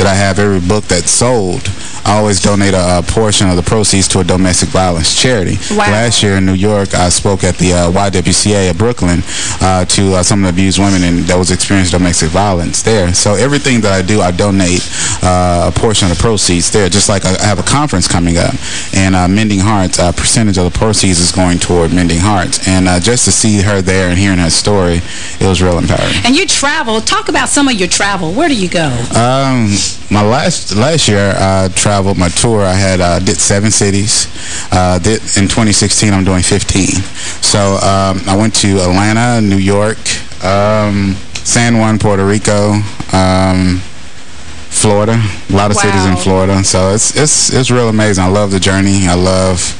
that I have, every book that's sold, I always donate a, a portion of the proceeds to a domestic violence charity. Wow. Last year in New York, I spoke at the uh, YWCA of Brooklyn uh, to uh, some of the abused women and that was experiencing domestic violence there. So everything that I do, I donate uh, a portion of the proceeds there. Just like I I have a conference coming up, and uh, Mending Hearts, a percentage of the proceeds is going toward Mending Hearts. And uh, just to see her there and hearing her story, it was real empowering. And you travel. Talk about some of your travel. Where do you go? Um, my last last year, I traveled my tour. I had uh, did seven cities. Uh, did, in 2016, I'm doing 15. So um, I went to Atlanta, New York, um, San Juan, Puerto Rico, um, Florida. A lot of cities in Florida. So it's it's it's real amazing. I love the journey. I love.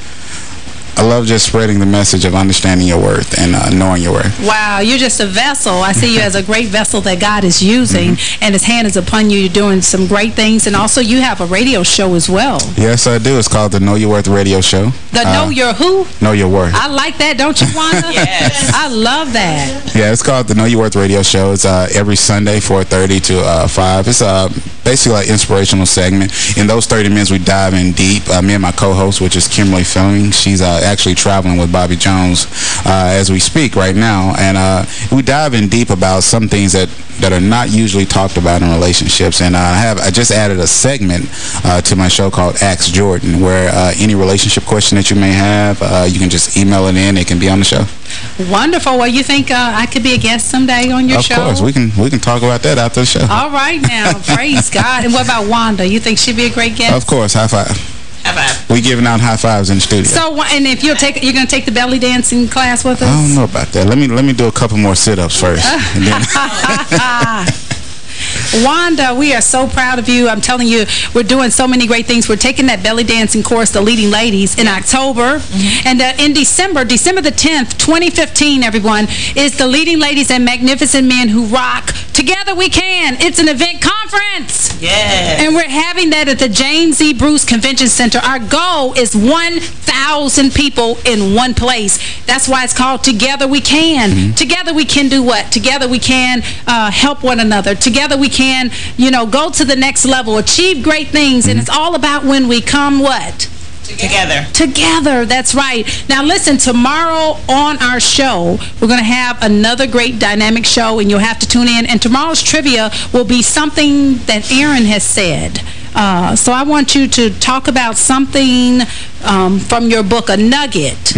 I love just spreading the message of understanding your worth and uh, knowing your worth. Wow, you're just a vessel. I see you as a great vessel that God is using, Mm-hmm. and His hand is upon you. You're doing some great things, and also you have a radio show as well. Yes, I do. It's called the Know Your Worth Radio Show. The Uh, Know Your Who? Know Your Worth. I like that, don't you, Wanda? yes. I love that. Yeah, it's called the Know Your Worth Radio Show. It's uh, every Sunday, 4.30 to uh, 5. It's uh, basically like inspirational segment. In those 30 minutes, we dive in deep. Uh, me and my co-host, which is Kimberly Fleming, she's uh, actually traveling with Bobby Jones uh, as we speak right now. And uh, we dive in deep about some things that, that are not usually talked about in relationships. And uh, I have I just added a segment uh, to my show called Ask Jordan, where uh, any relationship question that you may have, uh, you can just email it in. It can be on the show. Wonderful. Well, you think uh, I could be a guest someday on your of show? Of course, we can we can talk about that after the show. All right now, praise God. And what about Wanda? You think she'd be a great guest? Of course, high five. High five. We giving out high fives in the studio. So, and if you'll take, you're going to take the belly dancing class with us? I don't know about that. Let me let me do a couple more sit-ups first. Wanda, we are so proud of you. I'm telling you, we're doing so many great things. We're taking that belly dancing course, The Leading Ladies, in October. Mm-hmm. And uh, in December, December the 10th, 2015, everyone, is The Leading Ladies and Magnificent Men Who Rock. Together We Can. It's an event conference. Yeah. And we're having that at the James E. Bruce Convention Center. Our goal is 1,000 people in one place. That's why it's called Together We Can. Together we can do what? Together we can uh, help one another. Together we can, you know, go to the next level, achieve great things. And it's all about when we come what? Together. Together, that's right. Now listen, tomorrow on our show, we're going to have another great dynamic show, and you'll have to tune in. And tomorrow's trivia will be something that Aaron has said. Uh, so I want you to talk about something um, from your book, a nugget,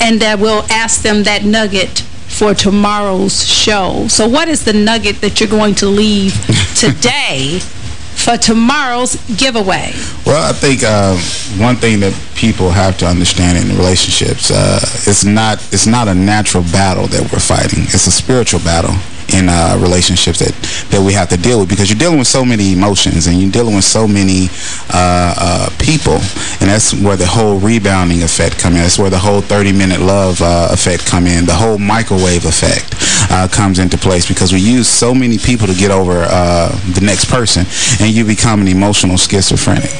and that we'll ask them that nugget for tomorrow's show. So what is the nugget that you're going to leave today for tomorrow's giveaway? Well, I think uh, one thing that people have to understand in relationships, uh, it's not it's not a natural battle that we're fighting. It's a spiritual battle in uh, relationships that, that we have to deal with because you're dealing with so many emotions and you're dealing with so many uh, uh, people and that's where the whole rebounding effect come in. That's where the whole 30-minute love uh, effect come in. The whole microwave effect uh, comes into place because we use so many people to get over uh, the next person and you become an emotional schizophrenic.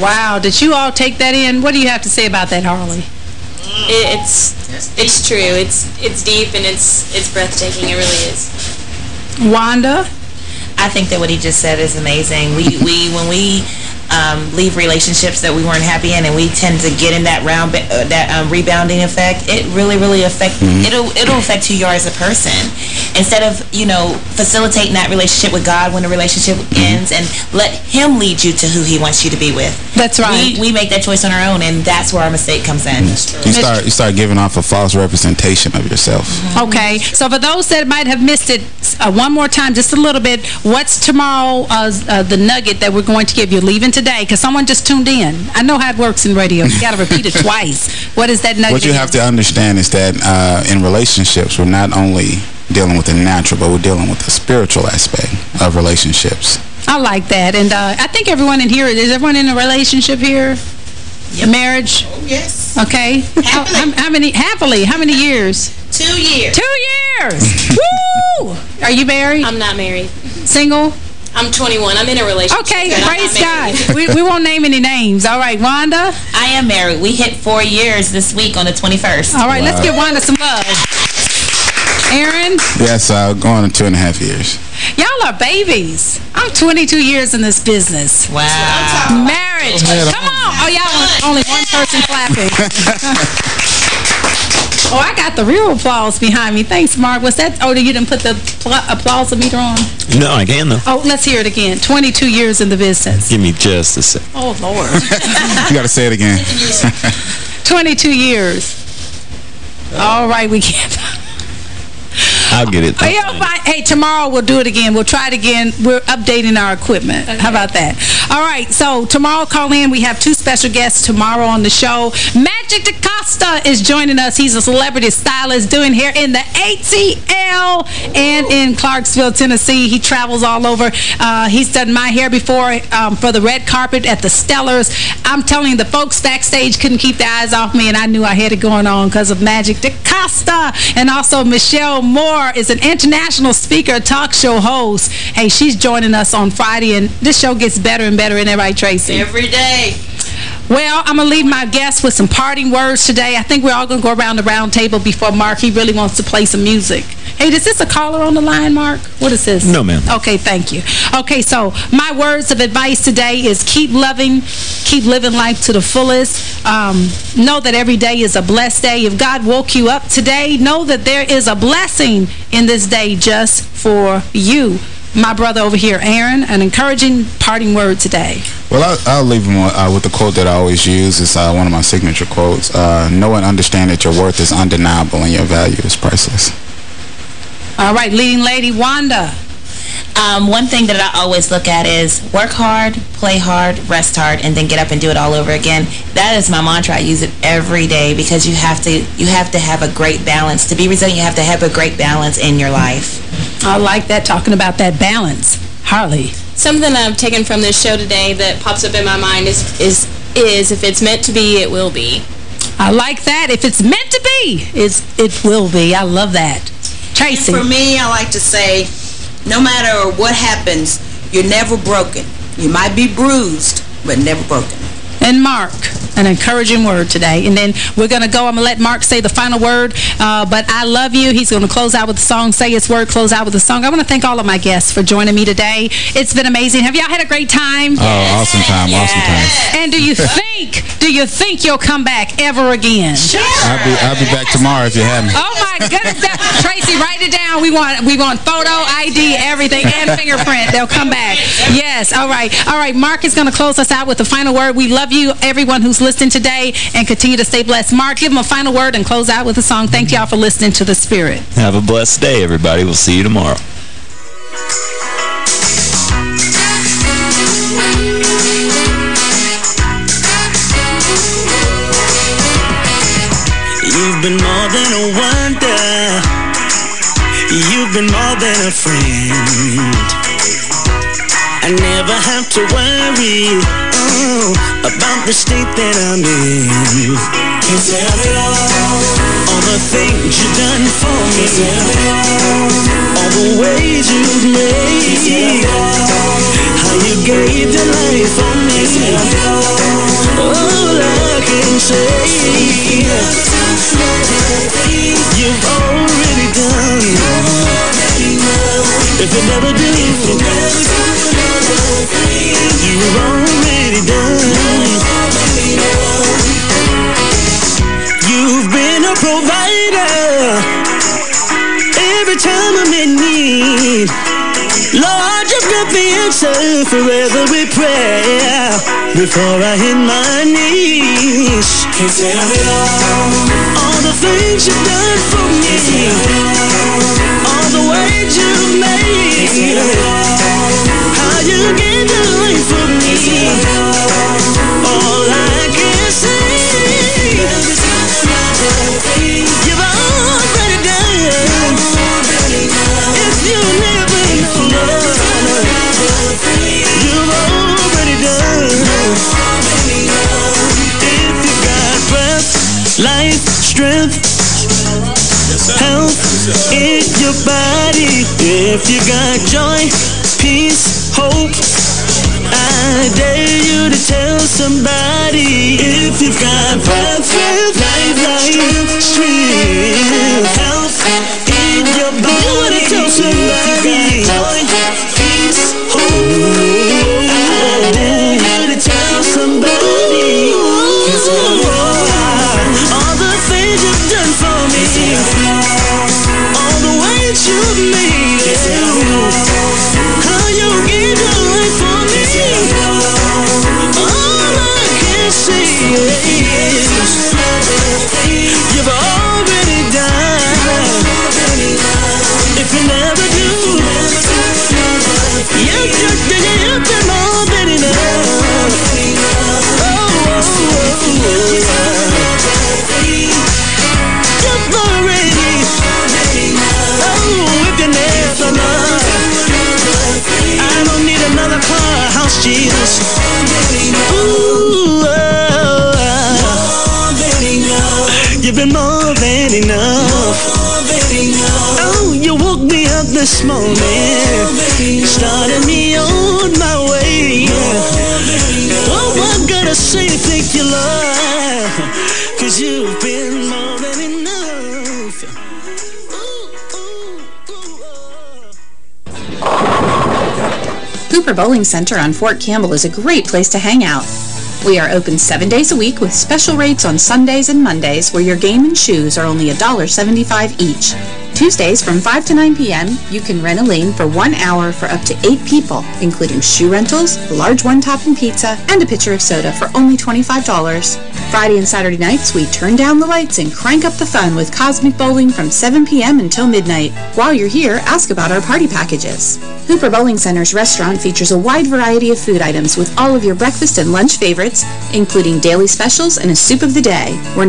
Wow, did you all take that in? What do you have to say about that, Harley? It, it's it's true. It's it's deep and it's it's breathtaking. It really is. Wanda? I think that what he just said is amazing. We we when we um, leave relationships that we weren't happy in, and we tend to get in that round uh, that um, rebounding effect. It really, really affect mm -hmm. it'll it'll affect who you are as a person. Instead of you know facilitating that relationship with God when the relationship Mm -hmm. ends, and let Him lead you to who He wants you to be with. That's right. We we make that choice on our own, and that's where our mistake comes in. You start you start giving off a false representation of yourself. Okay, so for those that might have missed it, uh, one more time, just a little bit, what's tomorrow, uh, uh, the nugget that we're going to give you? Leaving today, because someone just tuned in. I know how it works in radio. You got to repeat it twice. What is that nugget? What you have to understand is that uh, in relationships, we're not only dealing with the natural, but we're dealing with the spiritual aspect of relationships. I like that. And uh, I think everyone in here, is everyone in a relationship here? A marriage? Oh, yes. Okay. How, how, how many, happily, how many years? Two years. Two years! Woo! Are you married? I'm not married. Single? I'm 21. I'm in a relationship. Okay, praise God. we, we won't name any names. All right, Wanda? I am married. We hit four years this week on the 21st. All right, let's give Wanda some love. Aaron? Yes, uh, going on two and a half years. Y'all are babies. I'm 22 years in this business. Wow. Marriage. Come on. Oh, y'all only one person clapping. oh, I got the real applause behind me. Thanks, Mark. Was that? Oh, you didn't put the applause meter on? No, I can, though. Oh, let's hear it again. 22 years in the business. Give me just a sec. Oh, Lord. you got to say it again. 22 years. All right, we can't. I'll get it. Hey, hey, tomorrow we'll do it again. We'll try it again. We're updating our equipment. Okay. How about that? All right, so tomorrow call in. We have two special guests tomorrow on the show. Magic DaCosta is joining us. He's a celebrity stylist doing hair in the ATL and in Clarksville, Tennessee. He travels all over. Uh, he's done my hair before um, for the red carpet at the Stellars. I'm telling you, the folks backstage couldn't keep their eyes off me, and I knew I had it going on because of Magic DaCosta. And also Michelle Moore is an international speaker, talk show host. Hey, she's joining us on Friday, and this show gets better and better, that right, Tracy? Every day. Well, I'm going to leave my guests with some parting words today. I think we're all going to go around the round table before Mark. He really wants to play some music. Hey, is this a caller on the line, Mark? What is this? No, ma'am. Okay, thank you. Okay, so my words of advice today is keep loving, keep living life to the fullest. Um, know that every day is a blessed day. If God woke you up today, know that there is a blessing in this day just for you my brother over here, Aaron, an encouraging parting word today. Well, I'll, I'll leave him uh, with the quote that I always use. It's uh, one of my signature quotes. Uh, know and understand that your worth is undeniable and your value is priceless. All right, leading lady, Wanda. Um, one thing that I always look at is work hard, play hard, rest hard, and then get up and do it all over again. That is my mantra. I use it every day because you have to you have to have a great balance. To be resilient, you have to have a great balance in your life. I like that, talking about that balance. Harley. Something I've taken from this show today that pops up in my mind is, is, is if it's meant to be, it will be. I like that. If it's meant to be, it's, it will be. I love that. Tracy. For me, I like to say, no matter what happens, you're never broken. You might be bruised, but never broken. And Mark, an encouraging word today. And then we're going to go. I'm going to let Mark say the final word. Uh, but I love you. He's going to close out with the song, say his word, close out with the song. I want to thank all of my guests for joining me today. It's been amazing. Have y'all had a great time? Oh, awesome time, yes. awesome time. And do you think, do you think you'll come back ever again? Sure. I'll be, I'll be back tomorrow if you have me. Oh, my goodness. Tracy, write it down. We want, we want photo, ID, everything, and fingerprint. They'll come back. Yes, all right. All right, Mark is going to close us out with the final word. We love you, you, everyone who's listening today, and continue to stay blessed. Mark, give them a final word and close out with a song. Thank y'all for listening to The Spirit. Have a blessed day, everybody. We'll see you tomorrow. You've been more than a wonder. You've been more than a friend. Never have to worry oh, about the state that I'm in. Can tell it all. All the things you've done for me. Tell it all. All the ways you've made. How you gave your life for me. All I can say, you've already done. If you never do, you've already done. You've been a provider every time I'm in need. Lord, you've got the answer for every prayer before I hit my knees. Can't tell it all. All the things you've done for me. All the ways you've made. How you gave your life for me. All I can say. You've already done. If you never know, love you've already done. If you got breath, I dare you to tell somebody if you've got breath, life, life, strength, Hooper Bowling Center on Fort Campbell is a great place to hang out. We are open seven days a week with special rates on Sundays and Mondays where your game and shoes are only $1.75 each. Tuesdays from 5 to 9 p.m., you can rent a lane for one hour for up to eight people, including shoe rentals, a large one-topping pizza, and a pitcher of soda for only $25. Friday and Saturday nights, we turn down the lights and crank up the fun with Cosmic Bowling from 7 p.m. until midnight. While you're here, ask about our party packages. Hooper Bowling Center's restaurant features a wide variety of food items with all of your breakfast and lunch favorites, including daily specials and a soup of the day. We're